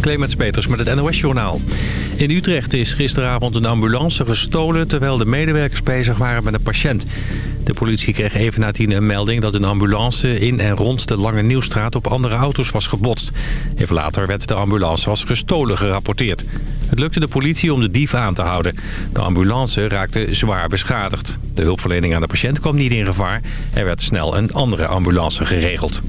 Clemens Peters met het NOS-journaal. In Utrecht is gisteravond een ambulance gestolen... terwijl de medewerkers bezig waren met een patiënt. De politie kreeg even na tien een melding dat een ambulance in en rond de Lange Nieuwstraat op andere auto's was gebotst. Even later werd de ambulance als gestolen gerapporteerd. Het lukte de politie om de dief aan te houden. De ambulance raakte zwaar beschadigd. De hulpverlening aan de patiënt kwam niet in gevaar. Er werd snel een andere ambulance geregeld.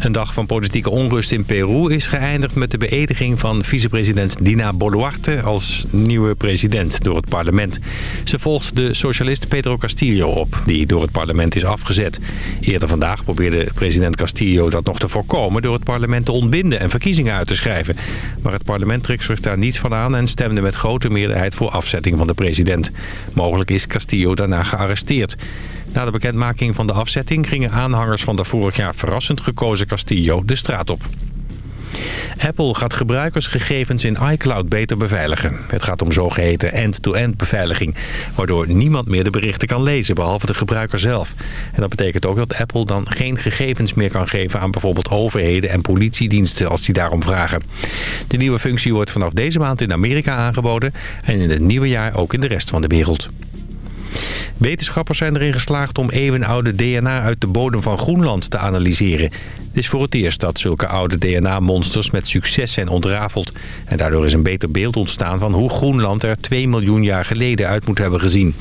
Een dag van politieke onrust in Peru is geëindigd met de beëdiging van vicepresident Dina Boluarte als nieuwe president door het parlement. Ze volgt de socialist Pedro Castillo op, die door het parlement is afgezet. Eerder vandaag probeerde president Castillo dat nog te voorkomen door het parlement te ontbinden en verkiezingen uit te schrijven. Maar het parlement trekt zich daar niet van aan en stemde met grote meerderheid voor afzetting van de president. Mogelijk is Castillo daarna gearresteerd. Na de bekendmaking van de afzetting gingen aanhangers van de vorig jaar verrassend gekozen Castillo de straat op. Apple gaat gebruikersgegevens in iCloud beter beveiligen. Het gaat om zogeheten end-to-end beveiliging... waardoor niemand meer de berichten kan lezen, behalve de gebruiker zelf. En dat betekent ook dat Apple dan geen gegevens meer kan geven... aan bijvoorbeeld overheden en politiediensten als die daarom vragen. De nieuwe functie wordt vanaf deze maand in Amerika aangeboden... en in het nieuwe jaar ook in de rest van de wereld. Wetenschappers zijn erin geslaagd om eeuwenoude DNA uit de bodem van Groenland te analyseren. Het is voor het eerst dat zulke oude DNA-monsters met succes zijn ontrafeld. En daardoor is een beter beeld ontstaan van hoe Groenland er 2 miljoen jaar geleden uit moet hebben gezien.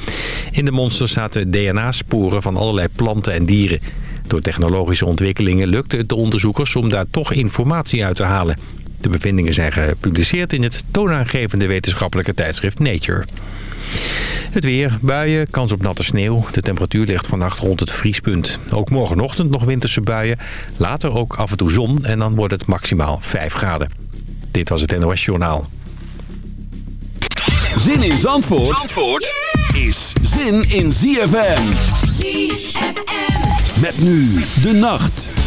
In de monsters zaten DNA-sporen van allerlei planten en dieren. Door technologische ontwikkelingen lukte het de onderzoekers om daar toch informatie uit te halen. De bevindingen zijn gepubliceerd in het toonaangevende wetenschappelijke tijdschrift Nature. Het weer, buien, kans op natte sneeuw. De temperatuur ligt vannacht rond het vriespunt. Ook morgenochtend nog winterse buien. Later ook af en toe zon en dan wordt het maximaal 5 graden. Dit was het NOS Journaal. Zin in Zandvoort, Zandvoort is zin in ZFM. ZFM. Met nu de nacht.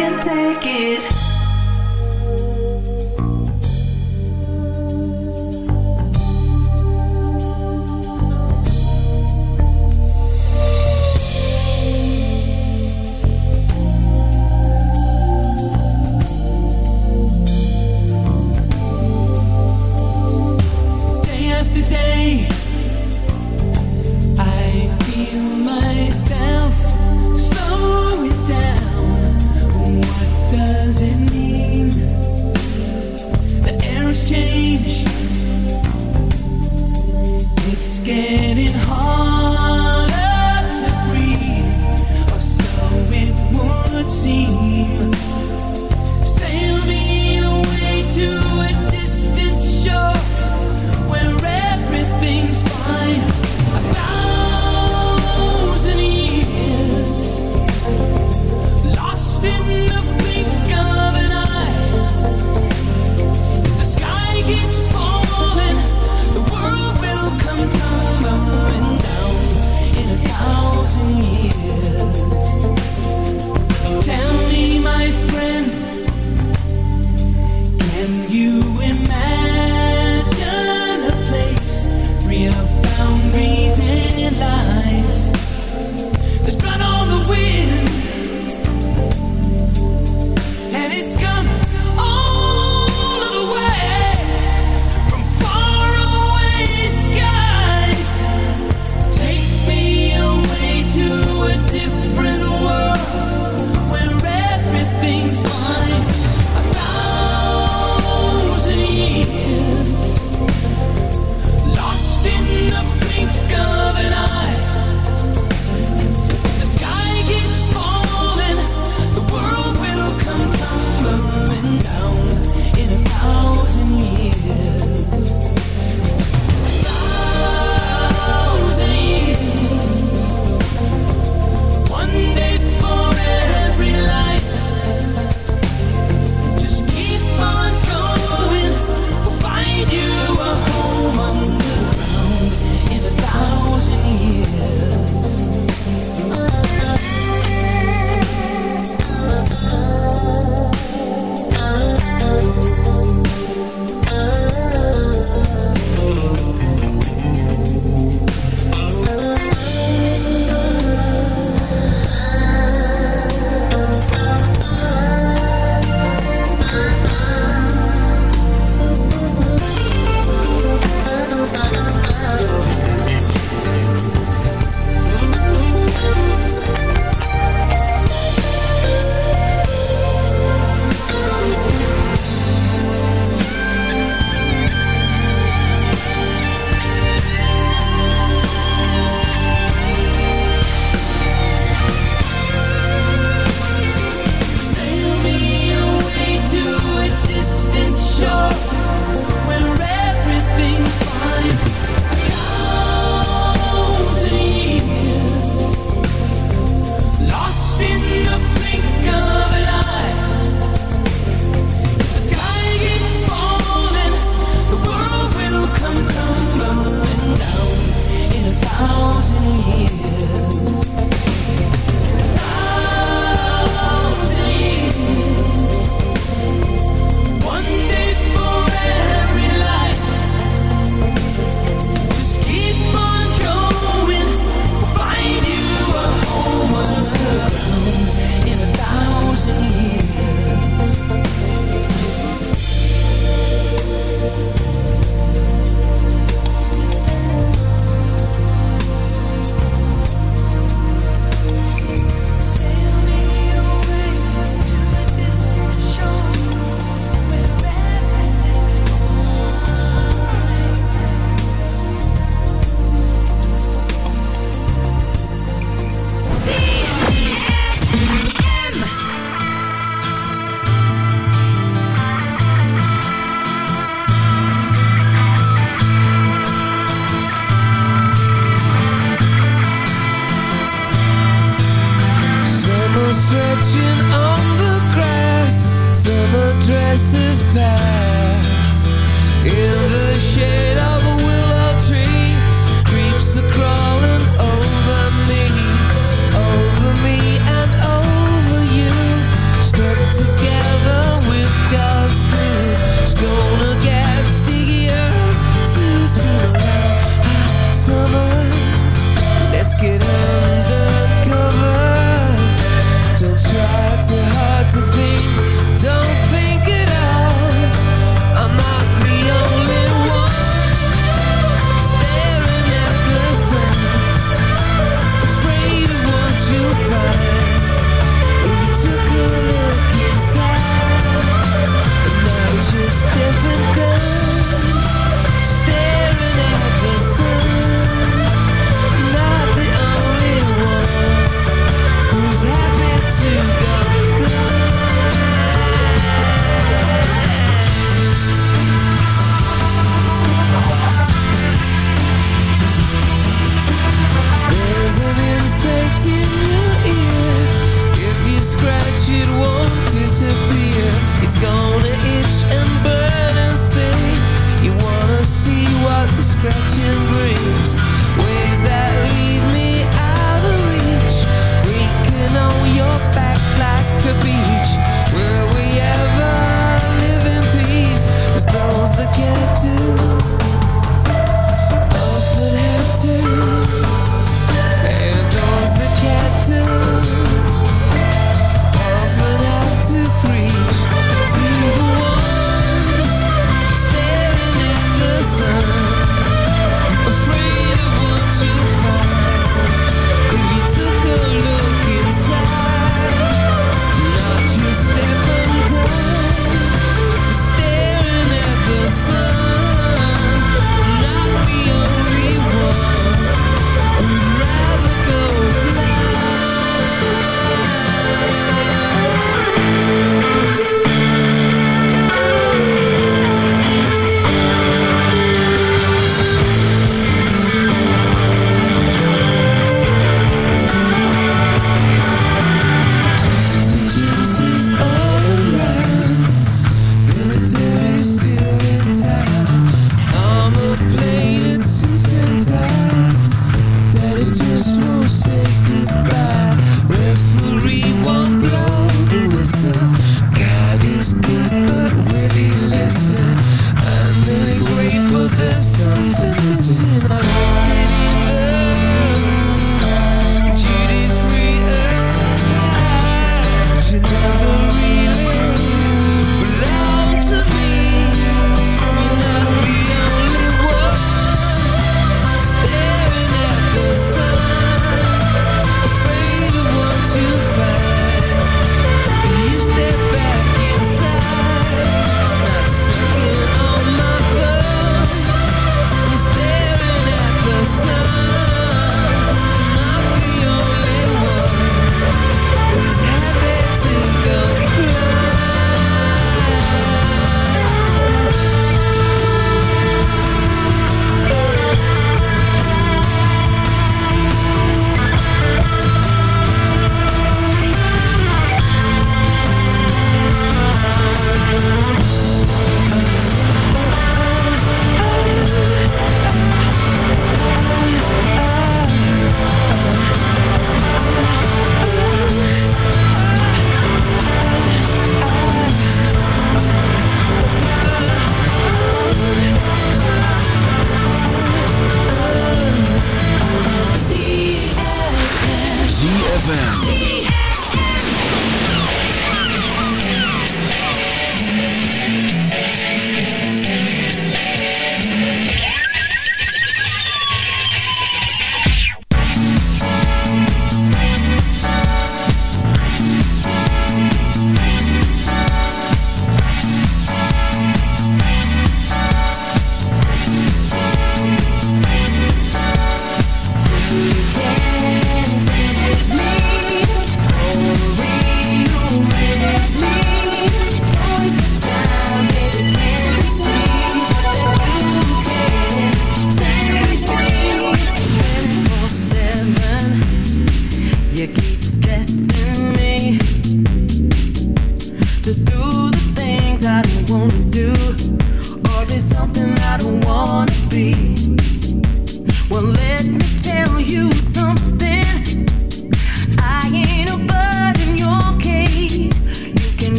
can take it.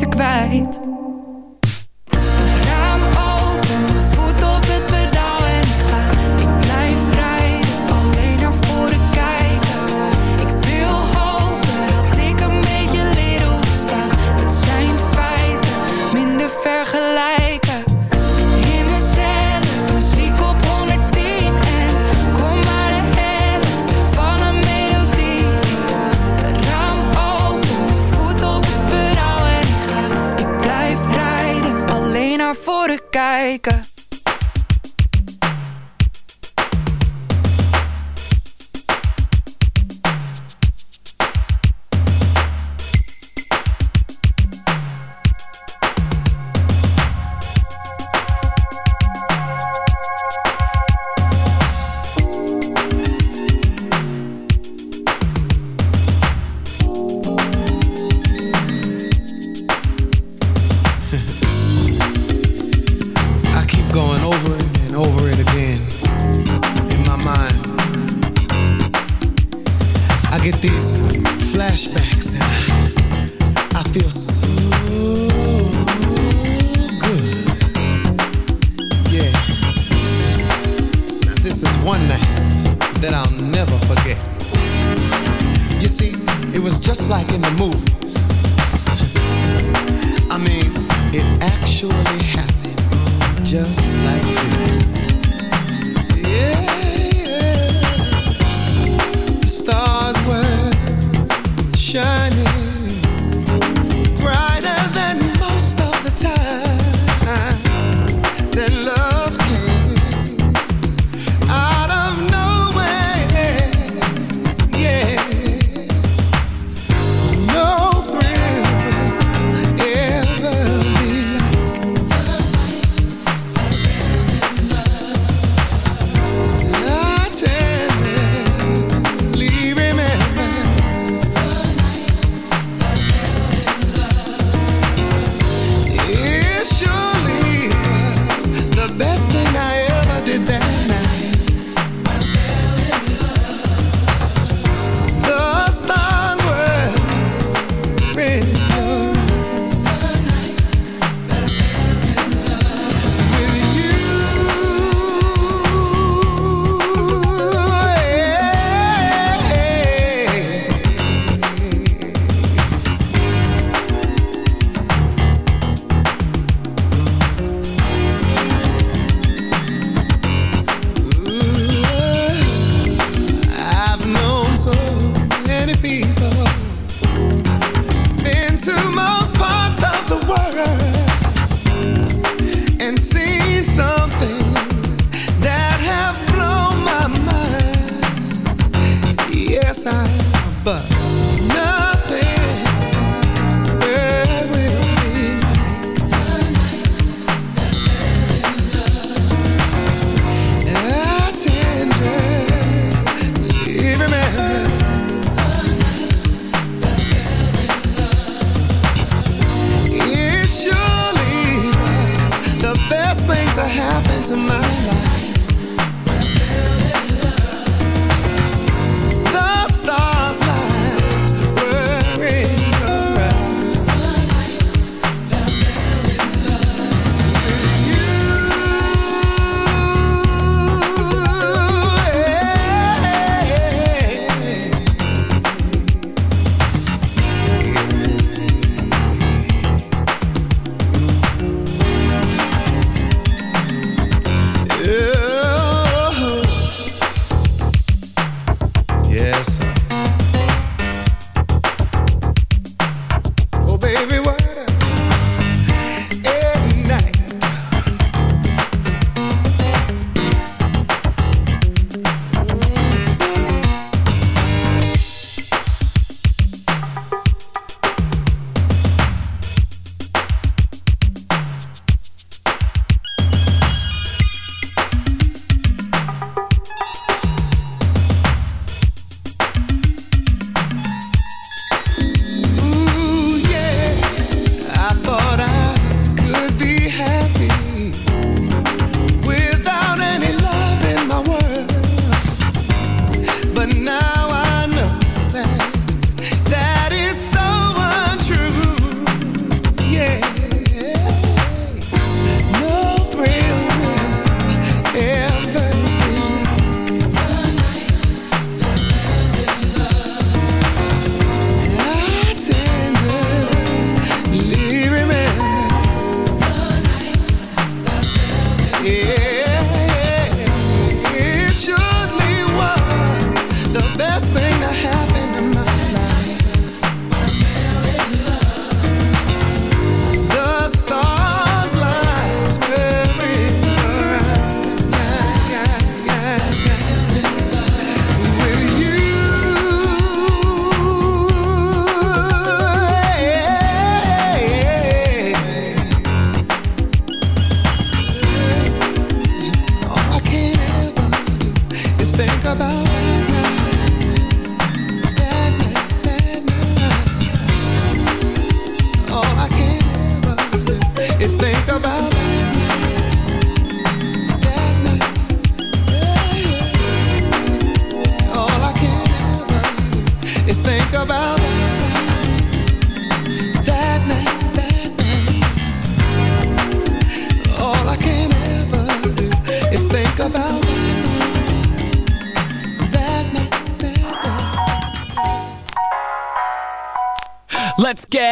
Beter kwijt.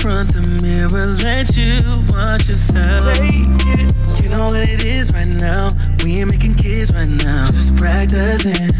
front the mirror, let you watch yourself. You know what it is right now. We ain't making kids right now, just practicing.